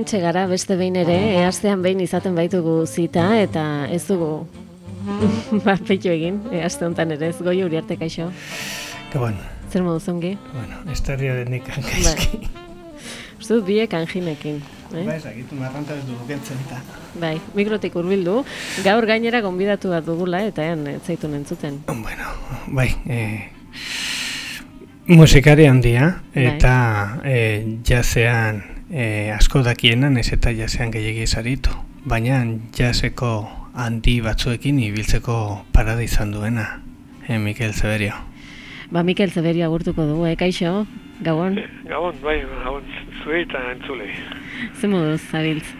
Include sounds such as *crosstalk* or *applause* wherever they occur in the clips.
hemen txegara beste behin ere, eastean behin izaten baitugu zita, eta ez dugu *laughs* bat peito egin, easte honetan ere, ez goi uriarte kaixo. Gabon. Zer modu zongi? Bueno, estarria denik hankaizki. Bai. Uste dut biek anginekin. Eh? Ba, ezagitu marranta ez dugu gentzen eta. Bai, mikrotik urbildu. Gaur gainera gonbidatu bat dugula eta ean zaitu nentzuten. Bueno, bai, eh, musikari handia bai. eta eh, jazean eh, asko dakienan ez eta jazean gehiagi zaritu. Baina jazeko handi batzuekin ibiltzeko parada izan duena, eh, Mikel Zeberio. Ba, Mikel Zeberio agurtuko dugu, eh, kaixo? Gabon? Gabon, bai, gabon, zuei eta entzule. Ze moduz, zabiltz?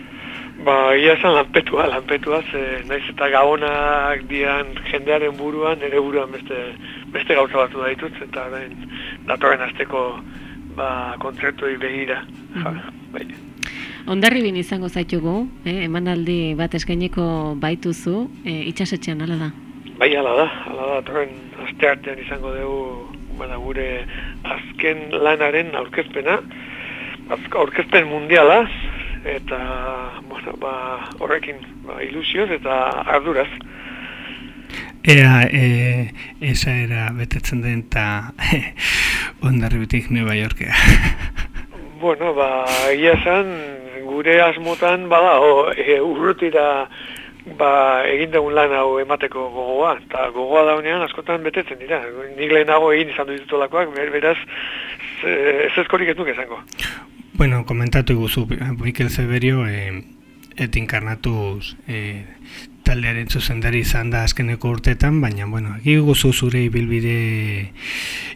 Ba, ia esan lanpetua, lanpetua, ze naiz eta gabonak dian jendearen buruan, ere buruan beste, beste gauza batu da ditut, eta orain datorren azteko ba, kontzertu begira. Mm -hmm. bai. Ondarri bin izango zaitugu, eh, emanaldi bat eskaineko baituzu, eh, itxasetxean, ala da? Bai, ala da, ala da, datorren asteartean izango dugu bada gure azken lanaren aurkezpena, aurkezpen mundiala, eta bueno, ba, horrekin ba, ilusioz eta arduraz. Ea, e, esa era betetzen den eta *laughs* ondarribitik Nueva Yorkea. *laughs* bueno, ba, ia zan, gure asmotan, bada, o, e, urrutira ba, egin dugun lan hau emateko gogoa, eta gogoa daunean askotan betetzen dira. Nik lehenago egin izan ditutolakoak, ber, beraz, ez ezkorik ez nuke esango. Bueno, komentatu guzu, Mikel Zeberio, eh, et inkarnatuz eh, taldearen zuzendari izan da azkeneko urtetan, baina, bueno, egi guzu zure ibilbide,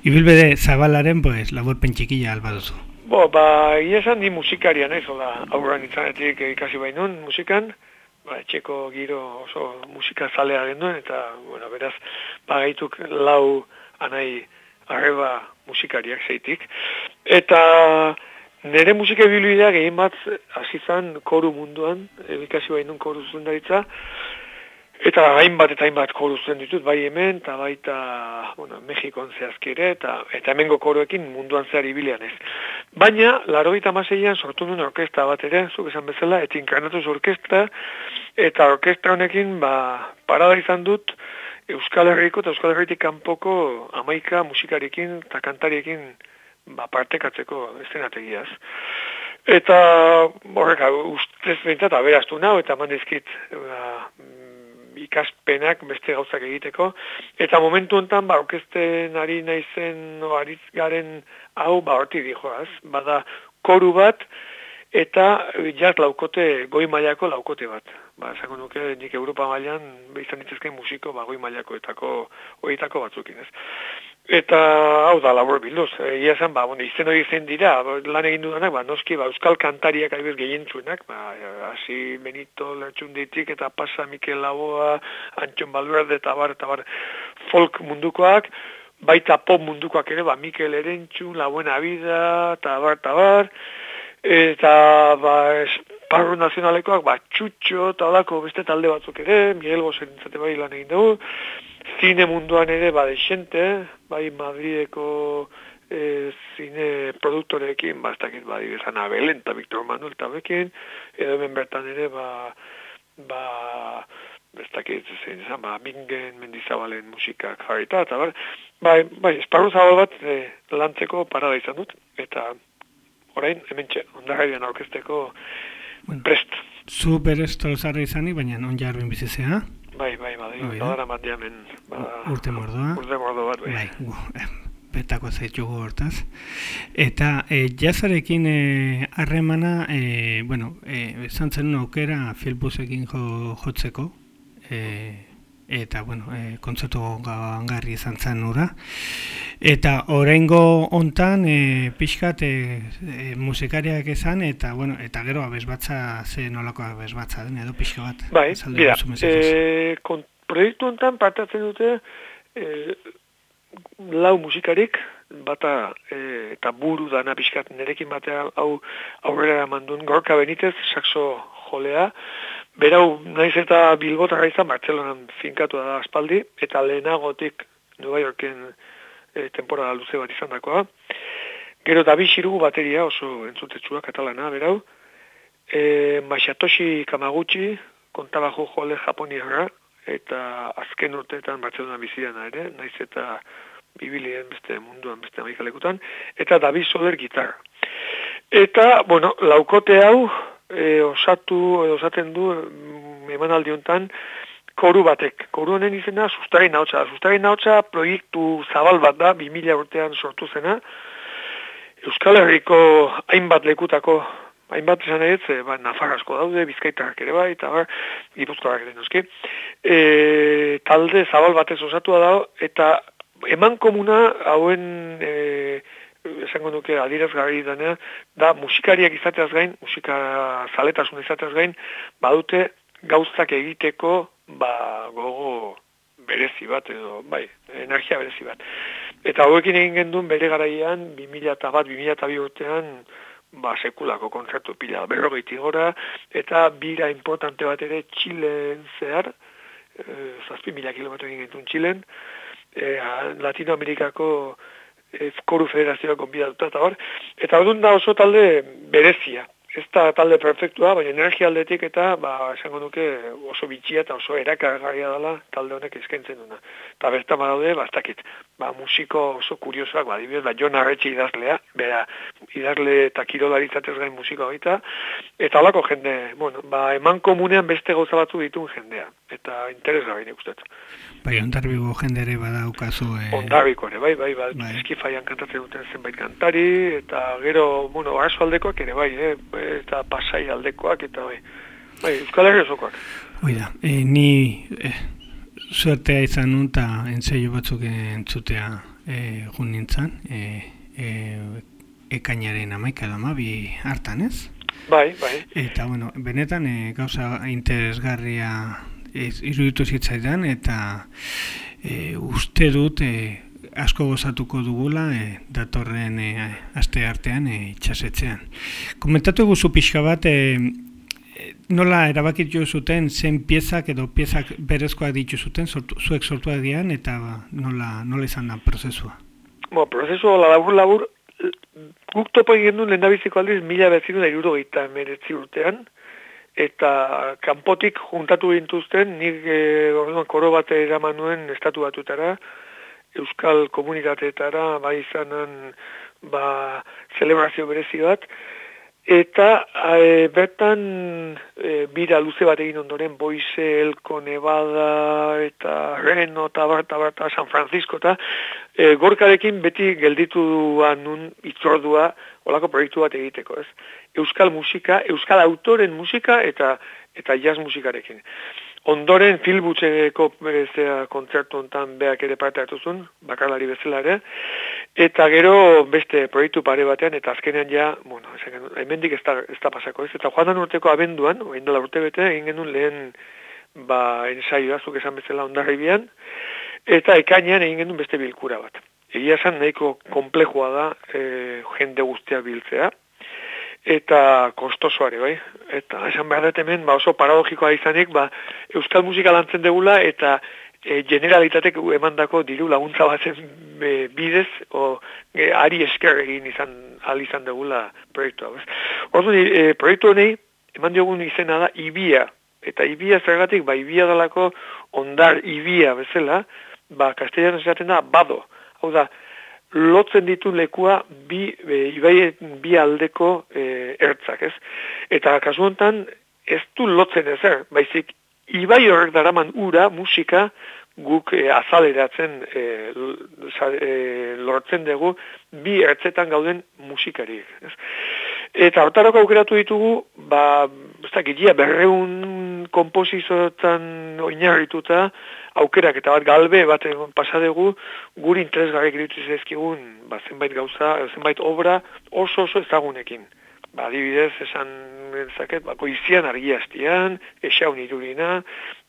ibilbide zabalaren, pues, labor pentsikila alba duzu. Bo, ba, iesan di musikarian ez, hola, aurran itzanetik ikasi bainun musikan, ba, etxeko giro oso musika zalea genuen, eta, bueno, beraz, bagaituk lau anai arreba musikariak zeitik. Eta nire musika bilbidea gehien bat azizan koru munduan, ebikasi bainun koru zundaritza, Eta hainbat eta hainbat koruzen ditut, bai hemen, eta baita, bueno, Mexikon zehazki ere, eta, eta hemengo koroekin munduan zehar ibilean ez. Baina, laro maseian sortu duen orkesta bat ere, zuk esan bezala, eta inkarnatuz orkestra, eta orkestra honekin, ba, parada izan dut, Euskal Herriko eta Euskal Herritik kanpoko amaika musikarekin eta kantariekin ba, partekatzeko estenategiaz. Eta horrek, ustez behintzat, aberaztu nau, eta mandizkit, ba, ikaspenak beste gauzak egiteko. Eta momentu honetan, ba, orkesten ari naizen, no, aritz garen hau, ba, horti dijoaz. Bada, koru bat, eta jaz laukote, goi mailako laukote bat. Ba, esango nuke, nik Europa mailan, behizan ditzezken musiko, ba, goi mailako etako, oitako batzukin, ez. Eta, hau da, labor bilduz, egia zen, ba, bueno, izten hori zen dira, lan egin dudanak, ba, noski, ba, euskal kantariak adibes gehientzuenak, ba, hasi Benito Lertxunditik eta pasa Mikel Laboa, Antxon Balberde eta bar, eta bar, folk mundukoak, baita pop mundukoak ere, ba, Mikel Erentxun, La Buena Vida, eta bar, eta bar, eta, ba, esparru nazionalekoak, ba, txutxo, eta olako beste talde batzuk ere, Miguel Bosen bai lan egin dugu, zine munduan ere badexente, bai Madrideko e, zine produktorekin, ba, ez dakit, bai, izan Abel eta Victor Manuel tabekin, edo hemen bertan ere, ba, ba, ez dakit, zein izan, ba, mingen mendizabalen musikak jarrita, eta bar, bai, bai, esparru zabal bat e, lantzeko parada izan dut, eta orain, hemen txe, ondarraian aurkezteko bueno, prest. Zu beresto zarra izani, baina non jarbin bizizea? Bai, bai, bai, bai, bai, bai, diamen, ba, urte mordoa. Urte mordoa bat, bai. bai betako zaitugu hortaz. Eta e, jazarekin eh, harremana, e, bueno, e, zantzen aukera filbusekin jo, jotzeko, e, eta, bueno, e, kontzertu gangarri izan zen ura. Eta oraingo hontan e, pixkat e, e, musikariak esan, eta, bueno, eta gero abesbatza ze nolako abesbatza den, edo pixka bat. Bai, bera, e, proiektu hontan partatzen dute e, lau musikarik, bata e, eta buru dana pixkat nerekin batea hau aurrera mandun gorka benitez, saxo jolea, Berau, naiz eta Bilbotarra izan, Bartzelonan finkatu da aspaldi, eta lehenagotik Nueva Yorken e, temporada luze bat izan dakoa. Gero da bixirugu bateria oso entzutetxua katalana, berau. e, Masatoshi Kamaguchi, kontabajo jole japoniarra, eta azken urteetan Barcelona bizidan ere, naiz eta bibilien beste munduan beste amikalekutan, eta David Soler gitarra. Eta, bueno, laukote hau e, osatu, osaten du mm, emanaldi honetan koru batek. Koru honen izena Sustari Nautza. Sustari Nautza proiektu zabal bat da, 2000 urtean sortu zena. Euskal Herriko hainbat lekutako hainbat esan ez, e, ba, nafarrasko daude, bizkaitarrak ere bai, eta bar, gipuzkoak ere noski. E, talde zabal batez osatua dago, eta eman komuna hauen e, esango nuke adirazgarri dena, da musikariak izateaz gain, musika zaletasun izateaz gain, badute gauztak egiteko ba, gogo berezi bat edo, bai, energia berezi bat. Eta hauekin egin gendun bere garaian, 2000 bat, 2002 urtean, ba, sekulako kontzertu pila berrogeiti gora, eta bira importante bat ere Txilen zehar, e, zazpi mila kilometro egin gentun Txilen, e, Latinoamerikako koru federazioa konbidatuta eta hor, eta hor da oso talde berezia, ez da talde perfektua, baina energia aldetik eta, ba, esango nuke oso bitxia eta oso erakargarria dela talde honek eskaintzen duna. Eta bertan badaude, bastakit, ba, musiko oso kuriosoak, ba, dibidez, ba, Jon Arretxe idazlea, bera, idazle eta kirolaritzatez gain musiko gaita, eta alako jende, bueno, ba, eman komunean beste gauza batzu ditun jendea, eta interes gabe nik Bai, ondarbiko jendere badaukazu... Eh... Ondarbiko ere, bai, bai, bai, bai. eskifaian kantatzen duten zenbait kantari, eta gero, bueno, arazo aldekoak ere, bai, eh? Eta pasai aldekoak, eta bai, bai, euskal herri osokoak. Oida, e, ni e, suertea izan nun, eta entzaio batzuk entzutea e, jun nintzen, e, e, ekainaren amaika dama, bi hartan ez? Bai, bai. Eta, bueno, benetan, e, gauza interesgarria ez, iruditu zitzaidan eta e, uste dut e, asko gozatuko dugula e, datorren e, aste artean e, itxasetzean. Komentatu guzu pixka bat, e, nola erabakit jo zuten zen piezak edo piezak berezkoak ditu zuten, sortu, zuek sortu adian eta nola, nola izan da prozesua? Bo, prozesua labur labur, guk topo egin duen lehendabiziko aldiz mila bezidu da iruro gita meretzi urtean, eta kanpotik juntatu gintuzten, nik e, orduan koro bat eraman nuen estatu batutara, euskal komunitateetara, bai izanen, ba, celebrazio berezi bat, eta e, bertan e, bira luze bat egin ondoren, Boise, Elko, Nevada, eta Reno, eta barta, barta, San Francisco, eta e, gorkarekin beti gelditu nun itzordua, olako proiektu bat egiteko, ez? Euskal musika, euskal autoren musika eta eta jazz musikarekin. Ondoren filbutzeko berezea kontzertu hontan beak ere parte hartu zuen, bakarlari bezala ere, eta gero beste proiektu pare batean, eta azkenean ja, bueno, hemendik ez da, ez da pasako ez, eta joan urteko abenduan, oin dela urte bete, egin genuen lehen ba, ensaioa, zuk esan bezala ondarri bian, eta ekainean egin genuen beste bilkura bat. Egia esan nahiko komplejua da e, jende guztia biltzea, eta kostosoare, bai? Eta esan behar dut hemen, ba oso paradogikoa izanik, ba, euskal musika lantzen degula, eta e, generalitatek emandako diru laguntza batzen e, bidez, o e, ari esker egin izan, al izan degula proiektua, bai? Ordu, e, proiektu honei, eman diogun izena da, ibia, eta ibia zergatik, ba, ibia dalako ondar ibia bezala, ba, kastellan esaten da, bado, hau da, lotzen ditu lekua bi, e, ibai, bi aldeko e, ertzak, ez? Eta kasu honetan, ez du lotzen ezer, baizik, ibai horrek daraman ura, musika, guk e, azaleratzen e, e, lortzen dugu bi ertzetan gauden musikariek. Ez? Eta hortarako aukeratu ditugu, ba, ez da, gilia berreun kompozizotan oinarrituta, aukerak eta bat galbe bat pasadegu guri interesgarrik irutu zezkigun ba, zenbait gauza, zenbait obra oso oso ezagunekin. Ba, adibidez, esan zaket, ba, koizian argia hastian, esaun irurina,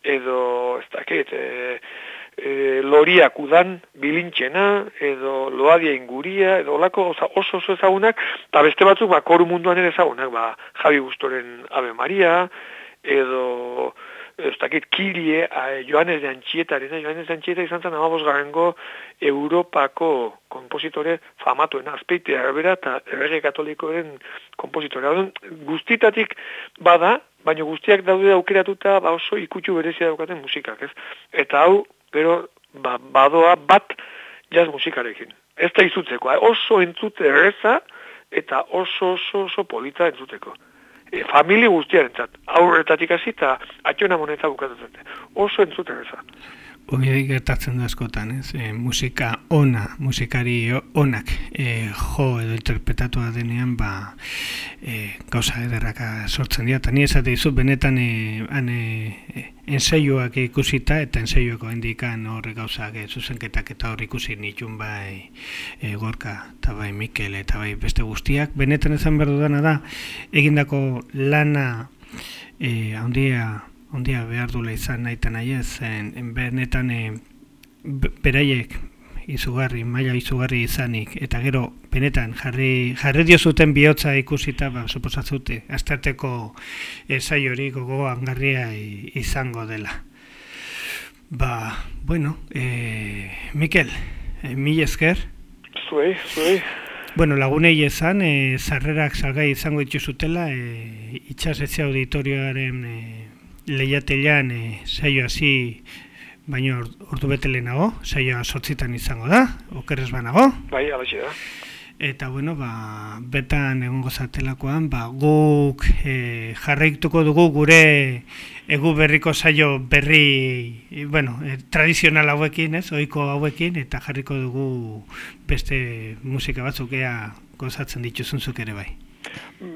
edo, ez dakit, e, e, loriak udan bilintxena, edo loadia inguria, edo olako oso oso ezagunak, eta beste batzuk, ba, koru munduan ere ezagunak, ba, Javi Gustoren Ave Maria, edo ez dakit, kilie, Joanes de Antxietarena, Joanes de Antxieta izan zen amabos garengo Europako kompositore famatuena, azpeite erbera eta errege katolikoen kompositore. guztitatik bada, baina guztiak daude aukeratuta ba oso ikutsu berezia daukaten musikak, ez? Eta hau, gero, ba, badoa bat jazz musikarekin. Ez da izutzeko, eh? oso entzute erreza eta oso oso oso polita entzuteko e, famili guztiaren zat, aurretatik hasi eta atxona moneta bukatatzen. Oso entzuten ezan. Hori gertatzen da askotan, ez? E, musika ona, musikari onak e, jo edo interpretatua denean, ba, e, gauza ederraka sortzen dira. Ni esate dizu, benetan e, ane, e, ensaioak ikusita eta ensaioako indikan horre gauzak e, zuzenketak eta hor ikusi nitun bai e, gorka eta bai Mikel eta bai beste guztiak. Benetan ezan behar dudana da, egindako lana e, handia ondia behar dula izan nahi eta nahi ez, en, en benetan e, beraiek izugarri, maila izugarri izanik, eta gero, benetan, jarri, jarri dio zuten bihotza ikusita, ba, suposatzute, astarteko esai hori gogoan garria izango dela. Ba, bueno, e, Mikel, e, mil esker? Zuei, zuei. Bueno, lagunei ezan, e, zarrerak salgai izango dituzutela, e, itxasetze auditorioaren e, lehiatelean e, saio hasi baino ordu bete lehenago, saioa sortzitan izango da, okerrez banago. Bai, alaxi da. Eta, bueno, ba, betan egongo zatelakoan, ba, guk e, jarraituko dugu gure egu berriko saio berri, e, bueno, e, tradizional hauekin, ez, oiko hauekin, eta jarriko dugu beste musika batzuk ea gozatzen dituzunzuk ere bai.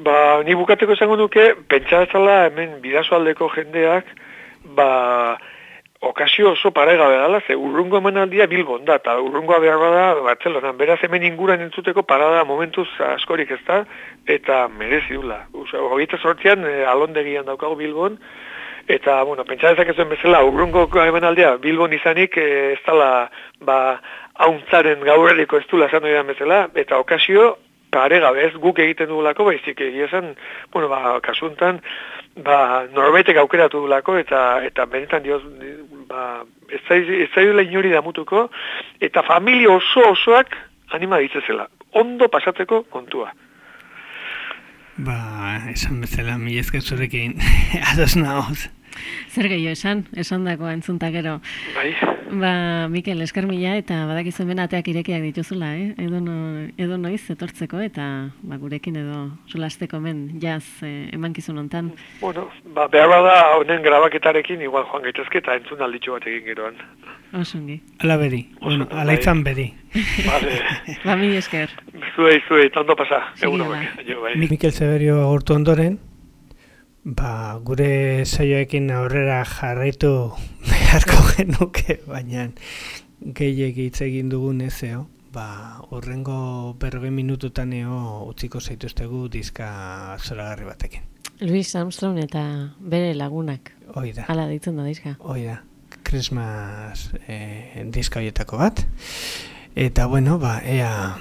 Ba, ni bukateko esango duke, pentsa hemen bidazoaldeko jendeak, ba, okazio oso paregabe dela, ze urrungo emanaldia bilbon da, eta urrungoa behar bada Bartzelonan, beraz hemen inguran entzuteko parada momentuz askorik ez da, eta merezi dula. Hogeita sortzean, e, alondegian daukago bilbon, eta, bueno, pentsa dezakezuen bezala, urrungo emanaldia bilbon izanik, e, ez dala, ba, hauntzaren gaurreriko ez du lasano bezala, eta okazio pare gabe ez guk egiten dugulako, baizik egia esan, bueno, ba, kasuntan, ba, norbaitek aukeratu dugulako, eta, eta benetan dioz, ba, ez zaila inori damutuko, eta familia oso osoak anima ditzezela. Ondo pasatzeko kontua. Ba, esan bezala, mi ezken zurekin, *laughs* ados nahoz. *laughs* Zer gehiago esan, esan dako entzuntak gero. Bai. Ba, Mikel, esker mila eta badakizu hemen ateak irekiak dituzula, eh? Edo, no, edo noiz etortzeko eta ba, gurekin edo solasteko hemen jaz eh, eman kizun ontan. Bueno, ba, behar bada honen grabaketarekin igual joan gaitezke eta entzun alditxo bat egin geroan. Osongi. Ala beri, bueno, ala bai. izan beri. Vale. *laughs* ba, mi esker. Zuei, zuei, tondo pasa. Bai. Mikel Severio agurtu ondoren, Ba, gure saioekin aurrera jarraitu beharko genuke, baina gehiek hitz egin dugun ezeo, ba, urrengo berroge minututan eo utziko zaituztegu diska zoragarri batekin. Luis Armstrong eta bere lagunak. Hoi da. Hala ditzen da diska. Hoi da. Christmas eh, diska horietako bat. Eta bueno, ba, ea,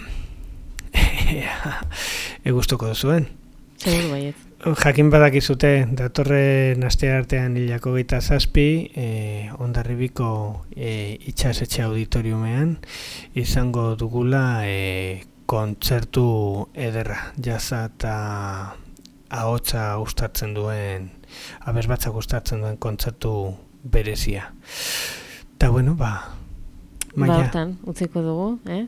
*laughs* ea, egustuko duzuen. Segur baiet jakin badakizute datorre aste artean hilako gaita zazpi e, ondarribiko e, itxasetxe auditoriumean izango dugula e, kontzertu ederra. Jaza eta ahotsa gustatzen duen abez batzak gustatzen duen kontzertu berezia. Eta bueno ba maia ba, utziko dugu eh?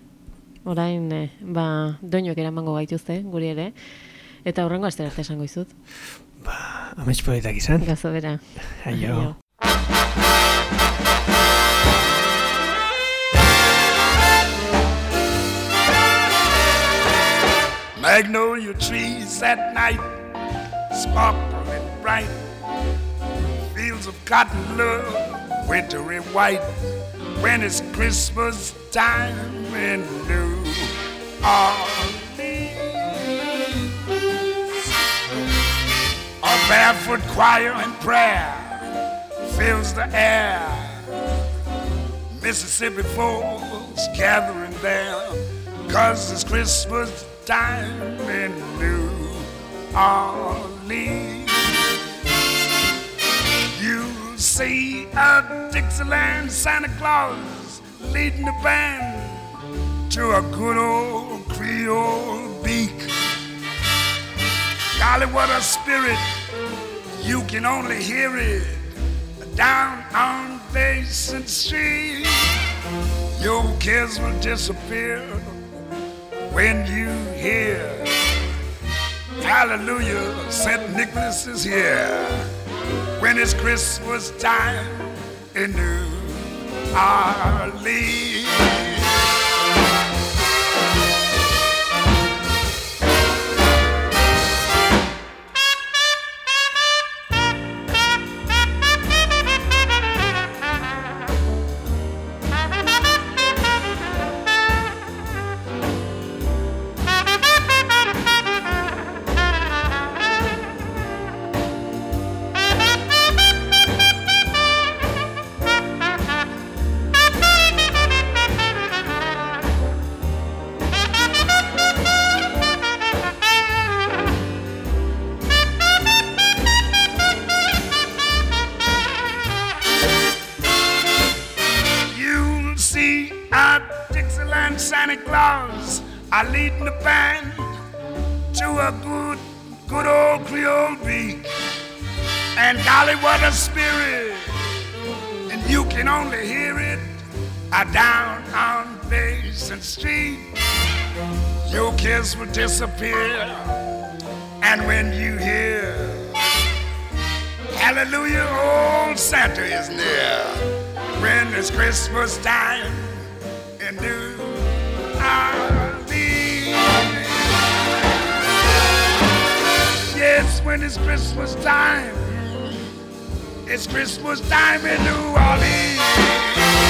orain eh, ba, doinok eramango gaituzte guri ere Eta horrengo astera arte esango izut. Ba, amets poetak izan. Gazo bera. Aio. Magnolia trees at night Sparkle and bright Fields of cotton love Wintry white When it's Christmas time in New Orleans barefoot choir and prayer fills the air. Mississippi folks gathering there, cause it's Christmas time in New Orleans. You'll see a Dixieland Santa Claus leading the band to a good old Creole beak. Golly, what a spirit! You can only hear it down on Basin Street. Your kids will disappear when you hear Hallelujah, St. Nicholas is here. When it's Christmas time in New Orleans. Christmas time, it's Christmas time in New Orleans.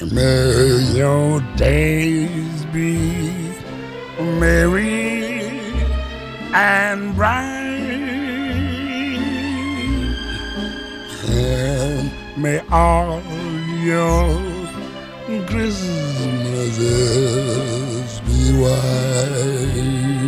May your days be merry and bright, and may all your Christmases be white.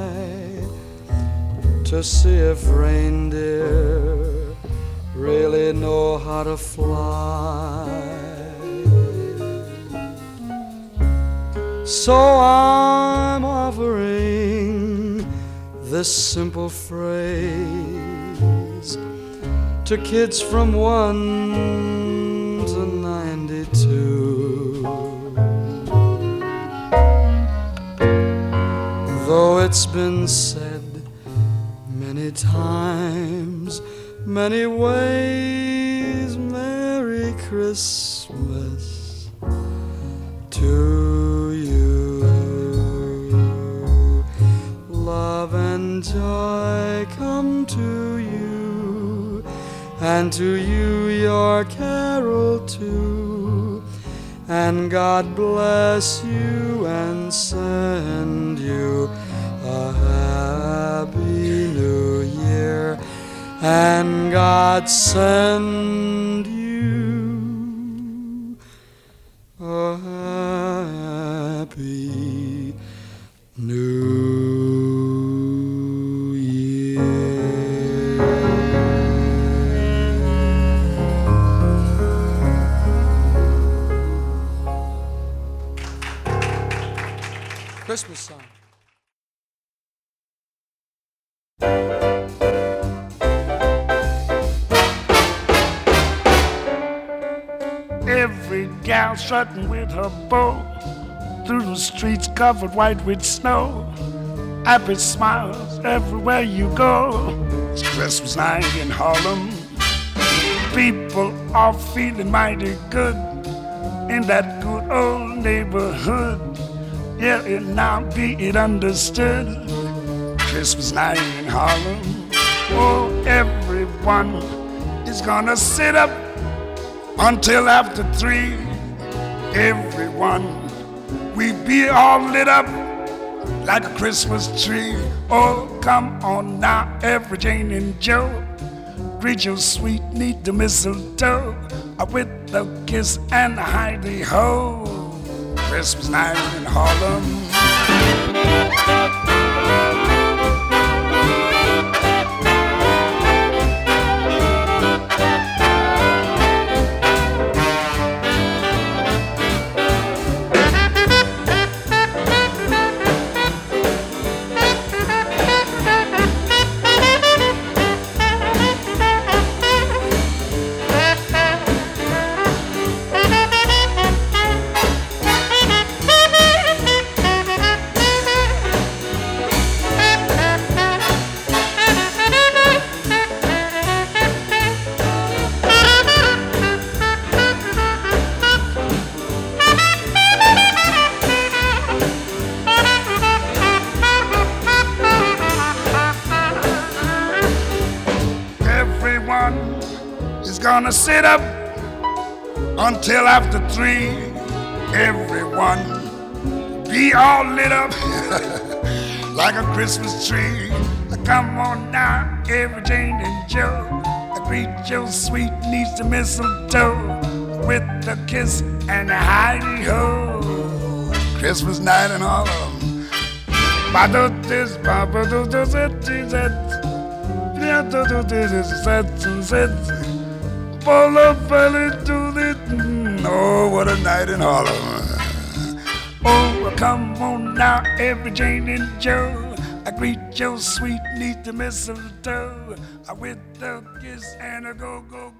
to see if reindeer really know how to fly. So I'm offering this simple phrase to kids from one to ninety-two. Though it's been said many times, many ways, Merry Christmas to you. Love and joy come to you, and to you your carol too. And God bless you and send you And God send you with her bow through the streets covered white with snow. Happy smiles everywhere you go. It's Christmas night in Harlem. People are feeling mighty good in that good old neighborhood. Yeah, it now be it understood. Christmas night in Harlem. Oh, everyone is gonna sit up until after three. Everyone, we be all lit up like a Christmas tree. Oh, come on now, every Jane and Joe. Greet your sweet, need the mistletoe with a kiss and a hidey ho. Christmas night in Harlem. Three. Everyone be all lit up *laughs* like a Christmas tree. Come on now, every Jane and Joe. Greet your sweet niece to mistletoe with a kiss and a hidey ho. Christmas night Harlem. Ba-do-dis, ba-ba-do-do-zit-zit. Yeah-do-do-dis-zit-zit. Full of Oh, what a night in Harlem. Oh, come on now, every Jane and Joe. I greet your sweet niece to mistletoe I with a kiss and a go, go.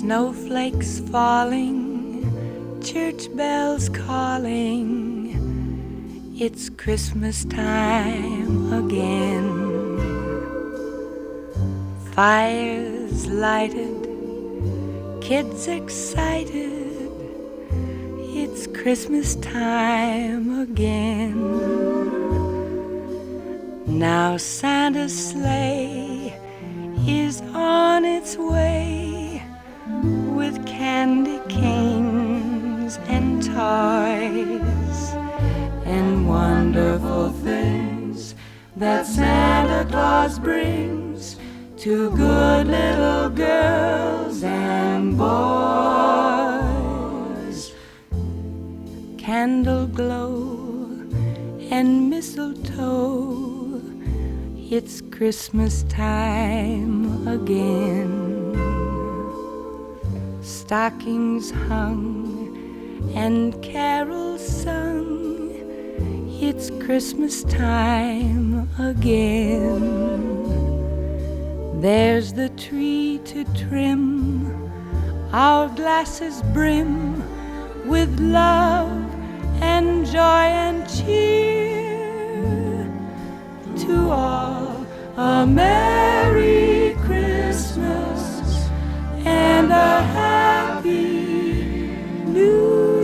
Snowflakes falling, church bells calling. It's Christmas time again. Fires lighted, kids excited. It's Christmas time again. Now Santa's sleigh is on its way toys and wonderful things that Santa Claus brings to good little girls and boys. Candle glow and mistletoe, it's Christmas time again stockings hung and carols sung. It's Christmas time again. There's the tree to trim, our glasses brim with love and joy and cheer. To all a Merry Christmas and a Happy New Year.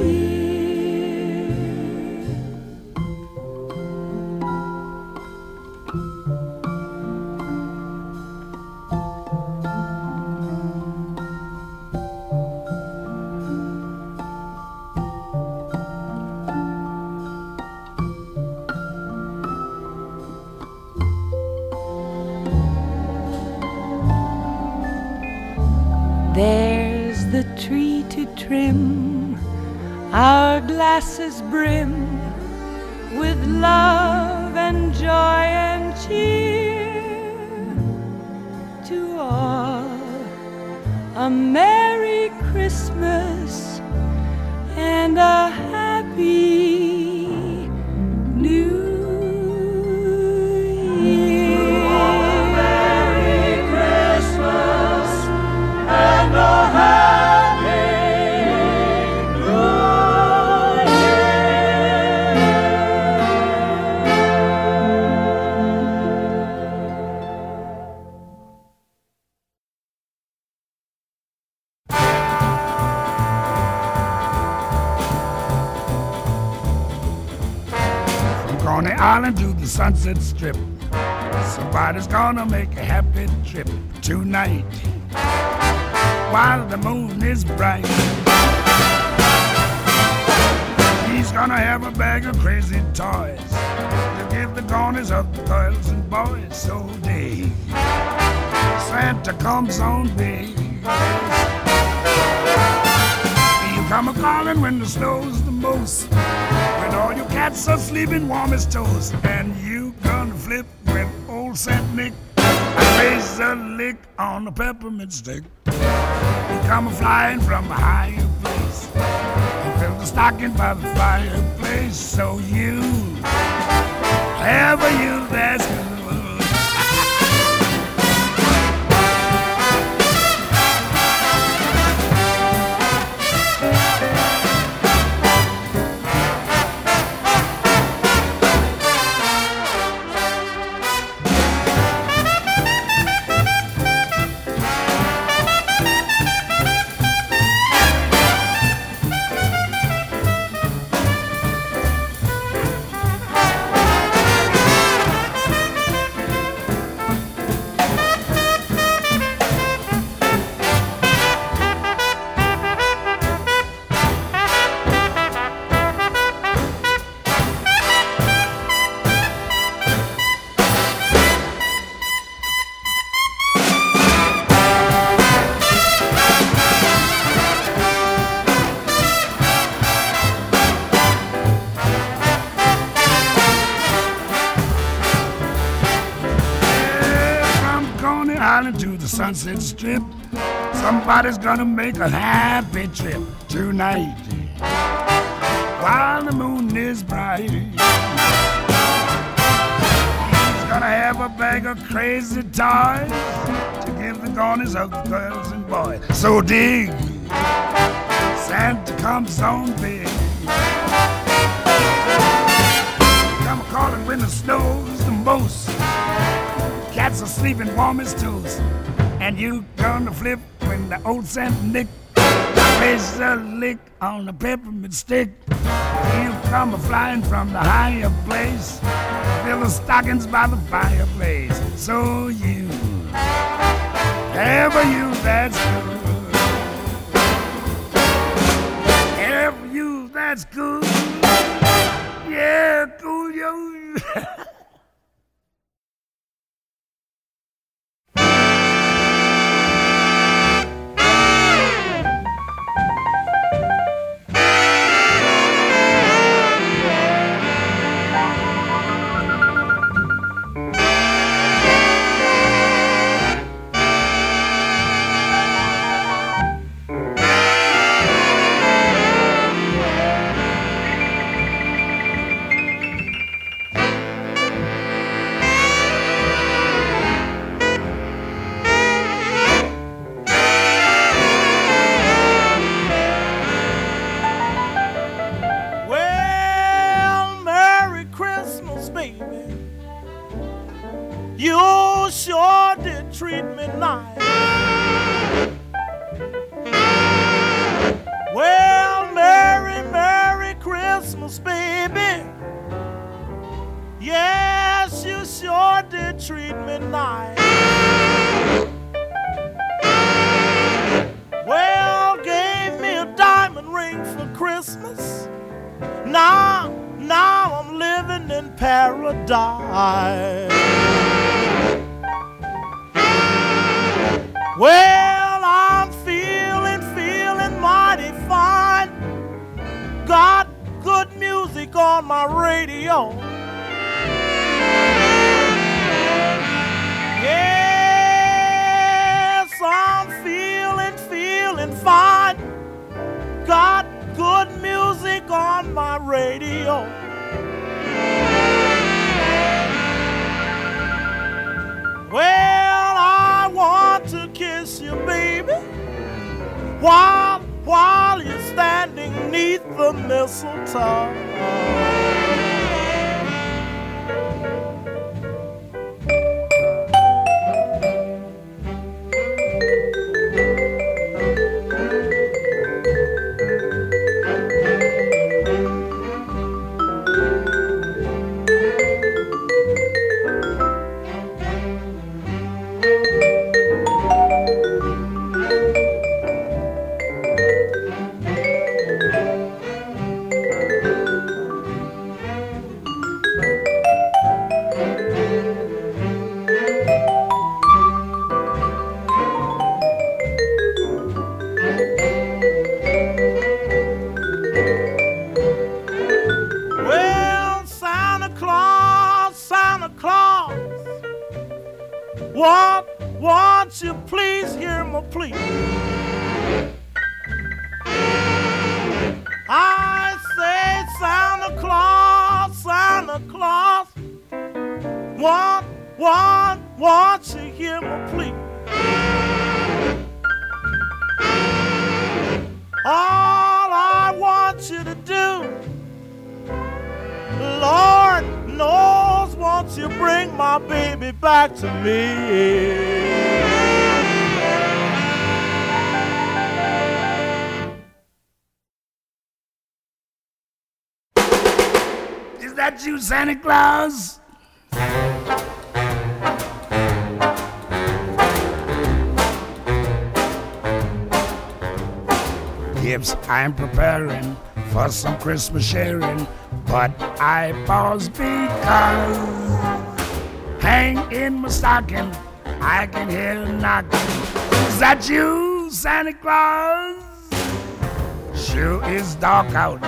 Our glasses brim with love and joy and cheer. To all, a Merry Christmas and a Happy Sunset Strip. Somebody's gonna make a happy trip tonight while the moon is bright. He's gonna have a bag of crazy toys to give the corners of the girls and boys so day. Santa comes on big. You come a calling when the snow's the most. Cats are sleeping warm as toast. And you gonna flip with old Saint Nick. A lick on a peppermint stick. You come flying from a higher place. And fill the stocking by the fireplace. So you, ever you that's Sunset Strip. Somebody's gonna make a happy trip tonight while the moon is bright. He's gonna have a bag of crazy toys to give the corners of girls and boys. So dig, Santa comes on big. Come calling when the snow's the most. Cats are sleeping warm as toast. And you gonna flip when the old Saint Nick plays a lick on the peppermint stick. He'll come a flying from the higher place. Fill the stockings by the fireplace. So you, ever you, that's good. Ever you, that's good. Yeah, cool, yo. *laughs* mistletoe. Christmas sharing, but I pause because hang in my stocking, I can hear a knocking. Is that you, Santa Claus? Sure is dark out.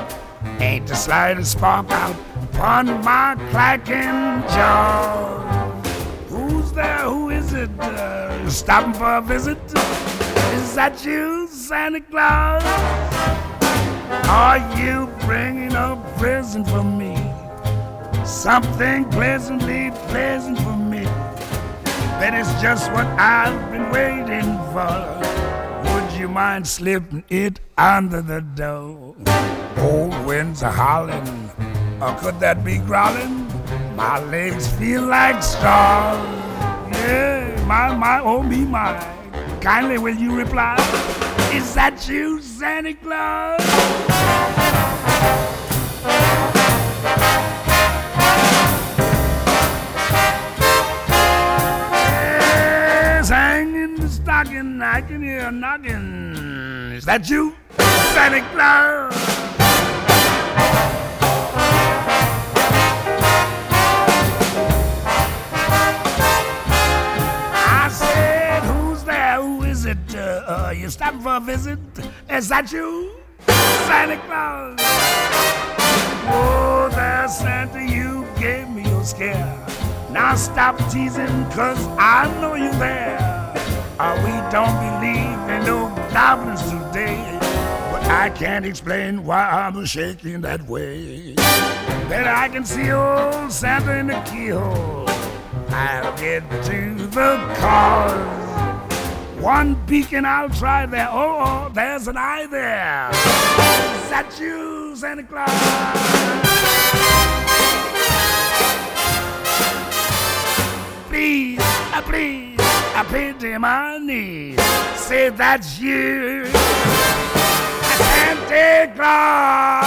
Ain't the slightest spark out upon my clacking jaw. Who's there? Who is it? Uh, stopping for a visit? Is that you, Santa Claus? Are you bringing a present for me? Something pleasantly pleasant for me. That is just what I've been waiting for. Would you mind slipping it under the door? Old winds are howling, or could that be growling? My legs feel like straws. Yeah, my, my, oh me, my. Kindly will you reply? Is that you, Santa Claus? Yes, hanging the stocking, I can hear a knocking. Is that you, Santa Claus? Uh, you stopping for a visit? Is that you, Santa Claus? Oh, there, Santa, you gave me a scare. Now stop teasing, cause I know you're there. Uh, we don't believe in no goblins today. But I can't explain why I'm shaking that way. Then I can see old Santa in the keyhole. I'll get to the cause. One beacon I'll try there. Oh, oh, there's an eye there. Is that you, Santa Claus? Please, uh, please, I pity my knees. Say that's you, Santa Claus.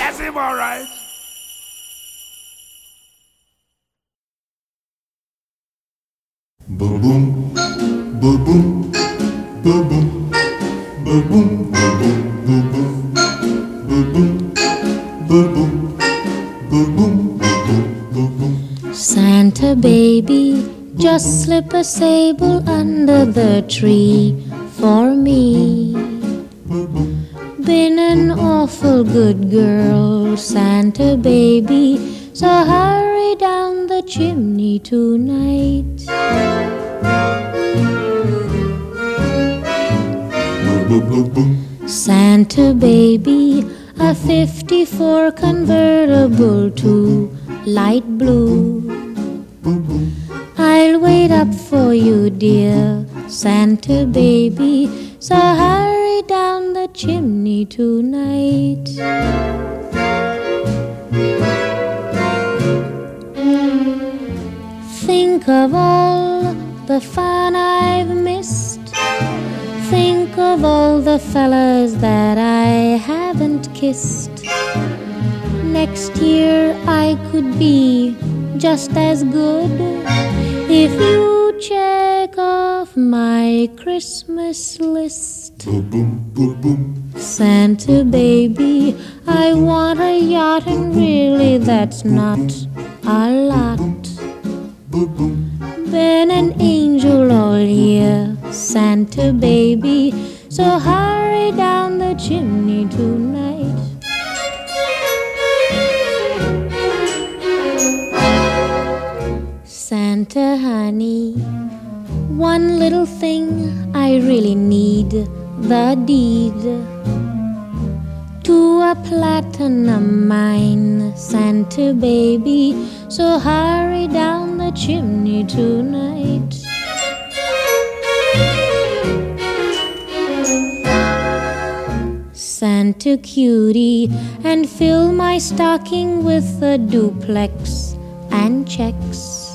That's him, all right. Boom boom, boom boom, boom boom, boom boom, boom boom, boom boom, boom boom, boom boom, boom boom, boom boom. Santa baby, just slip a sable under the tree for me. Been an awful good girl, Santa baby, so hurry down the chimney tonight. Santa baby, a 54 convertible to light blue. I'll wait up for you, dear Santa baby. So hurry down the chimney tonight. Think of all the fun I've missed. Think of all the fellas that I haven't kissed. Next year I could be just as good if you check off my Christmas list. Santa baby, I want a yacht, and really that's not a lot. Been an angel all year, Santa baby, so hurry down the chimney tonight. Santa honey, one little thing I really need the deed to a platinum mine, Santa baby. So hurry down the chimney tonight. Santa cutie, and fill my stocking with a duplex and checks.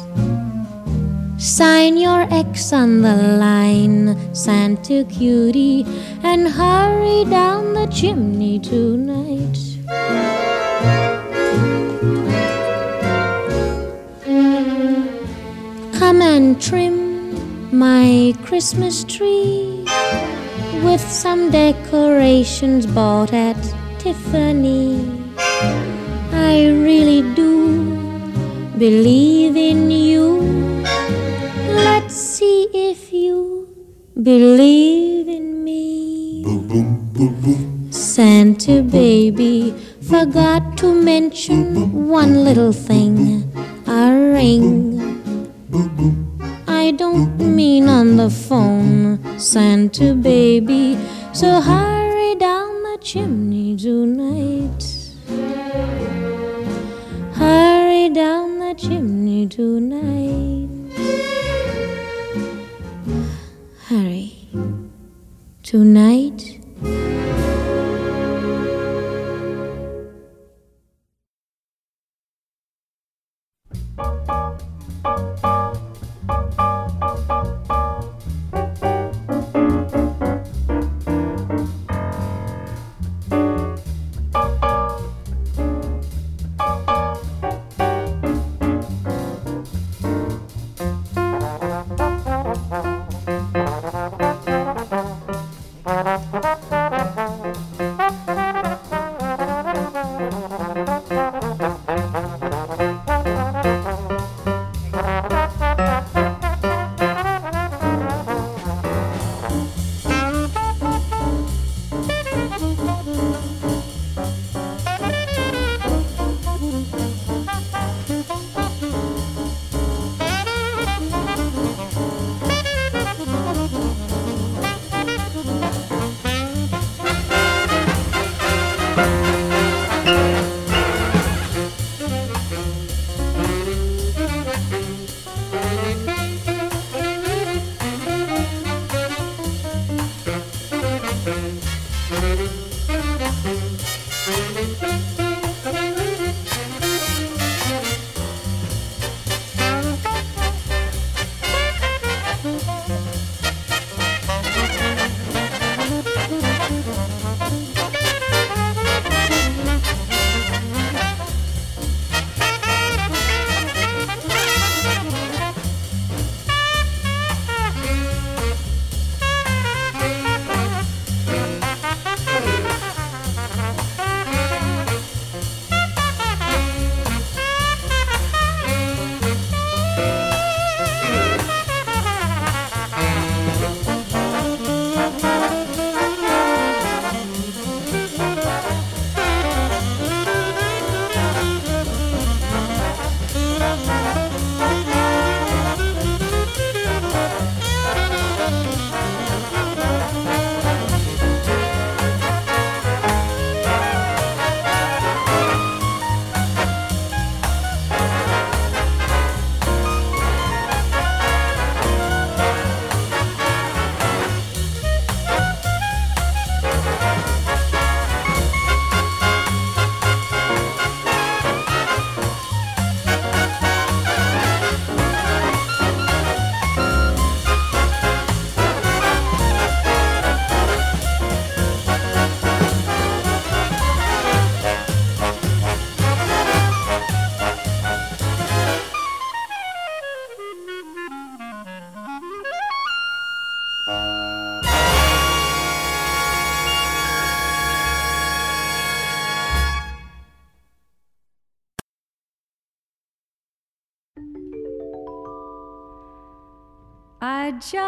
Sign your X on the line, Santa cutie, and hurry down the chimney tonight. Come and trim my Christmas tree with some decorations bought at Tiffany. I really do believe in you. Let's see if you believe in me. Santa baby, Forgot to mention one little thing a ring. I don't mean on the phone, Santa baby. So hurry down the chimney tonight. Hurry down the chimney tonight. Hurry. Tonight.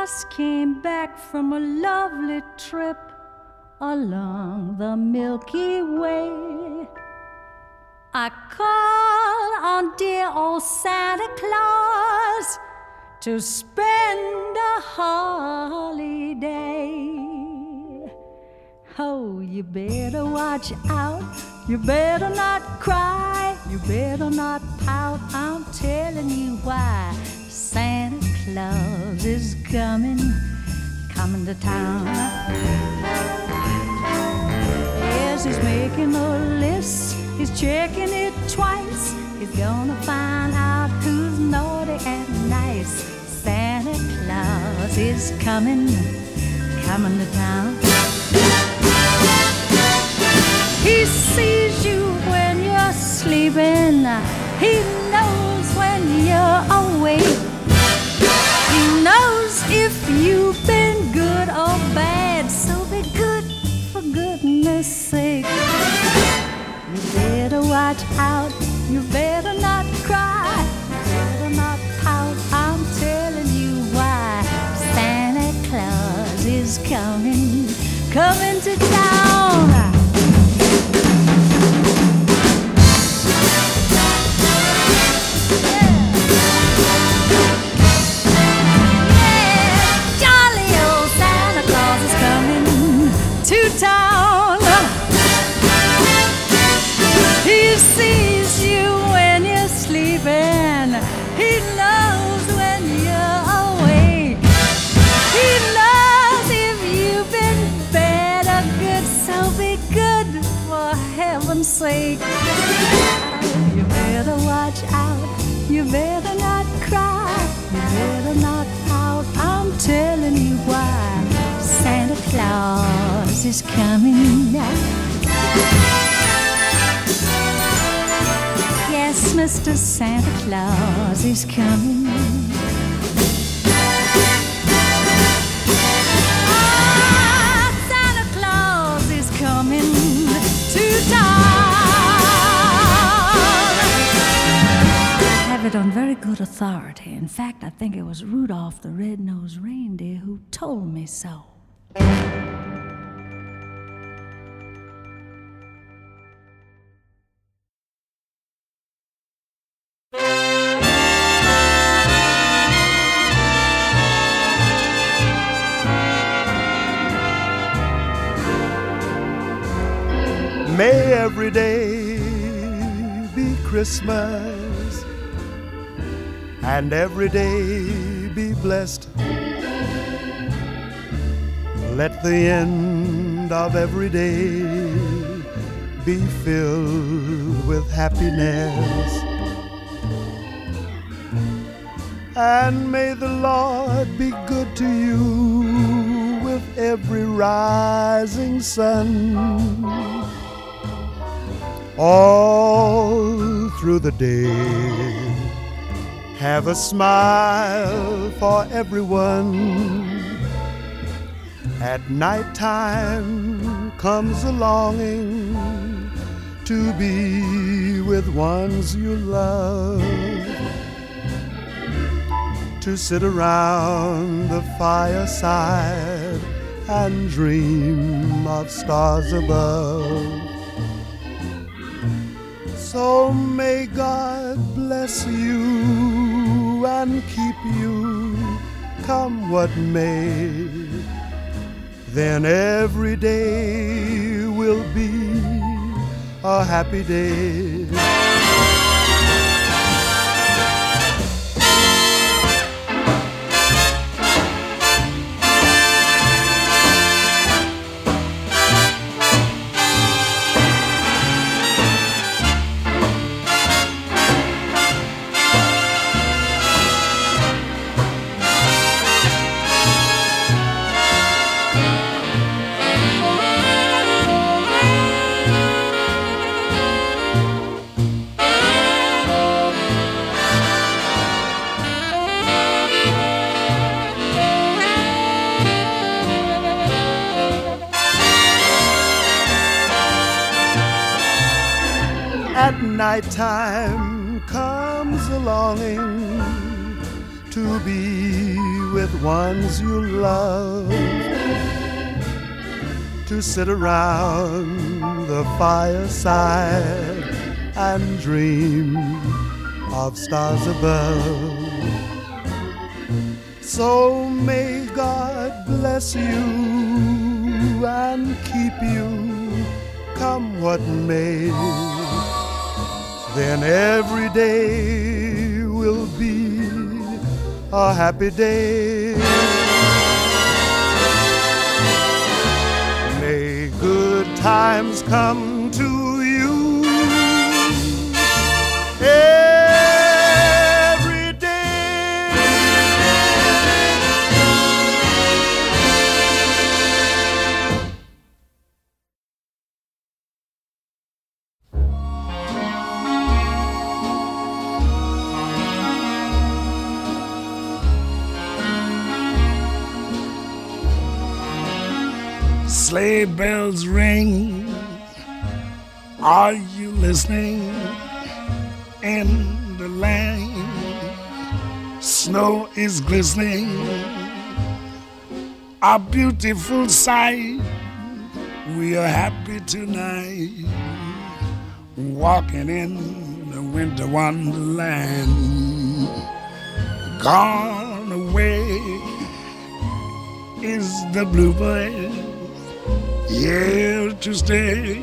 Just came back from a lovely trip along the Milky Way. I called on dear old Santa Claus to spend a holiday. Oh, you better watch out. You better not cry. You better not pout. I'm telling you why. Santa Claus is coming, coming to town. Yes, he's making a list. He's checking it twice. He's gonna find out who's naughty and nice. Santa Claus is coming, coming to town. He sees you when you're sleeping. He knows when you're awake. He knows if you've been good or bad. So be good for goodness sake. You better watch out. You better not cry. You better not pout. I'm telling you why. Santa Claus is coming, coming Is coming. Yes, Mr. Santa Claus is coming. Ah, Santa Claus is coming to town. I have it on very good authority. In fact, I think it was Rudolph the Red-Nosed Reindeer who told me so. Every day be Christmas and every day be blessed. Let the end of every day be filled with happiness. And may the Lord be good to you with every rising sun all through the day. Have a smile for everyone. At night time comes a longing to be with ones you love. To sit around the fireside and dream of stars above. So may God bless you and keep you, come what may. Then every day will be a happy day. At night time comes a longing to be with ones you love. To sit around the fireside and dream of stars above. So may God bless you and keep you, come what may then every day will be a happy day. May good times come to you every Sleigh bells ring. Are you listening? In the lane, snow is glistening. A beautiful sight. We are happy tonight, walking in the winter wonderland. Gone away is the bluebird stay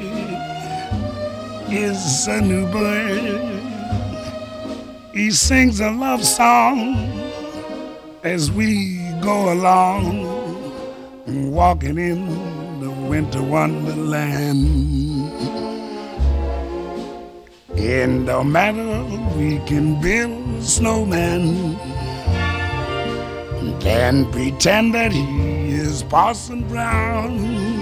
is a new bird. He sings a love song as we go along, walking in the winter wonderland. In the meadow we can build a snowman and pretend that he is Parson Brown.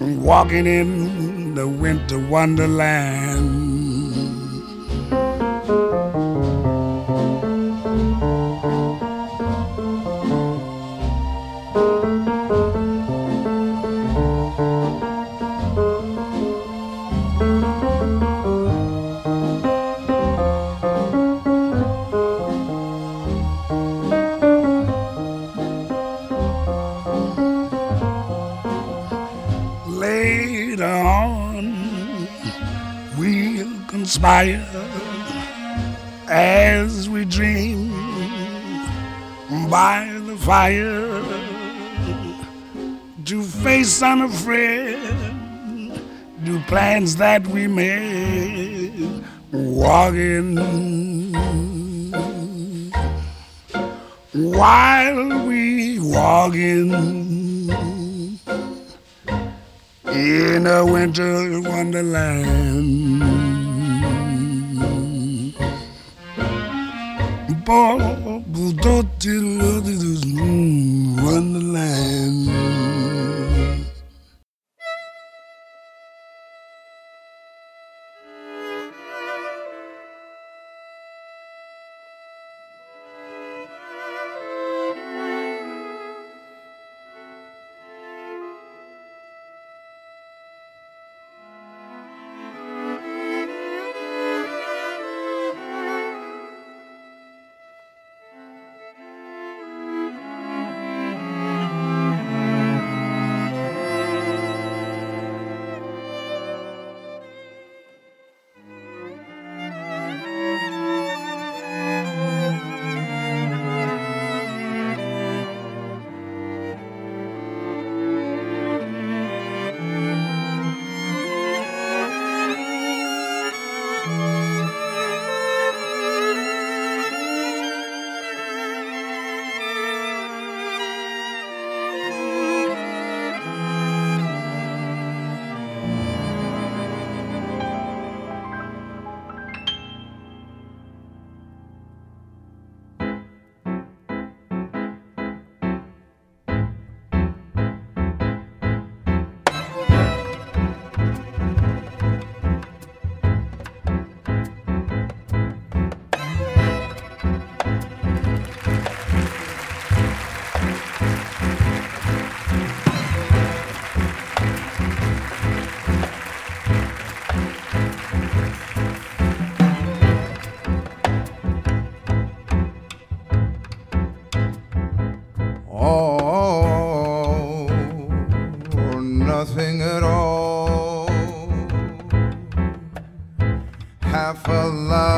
walking in the winter wonderland. Later on, we'll conspire as we dream by the fire to face unafraid do plans that we made walking. While we walking in a winter wonderland. Wonderland. A love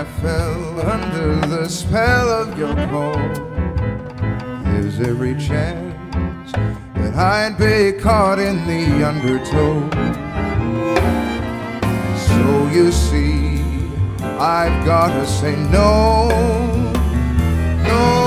I fell under the spell of your call. There's every chance that I'd be caught in the undertow. So you see, I've gotta say no, no,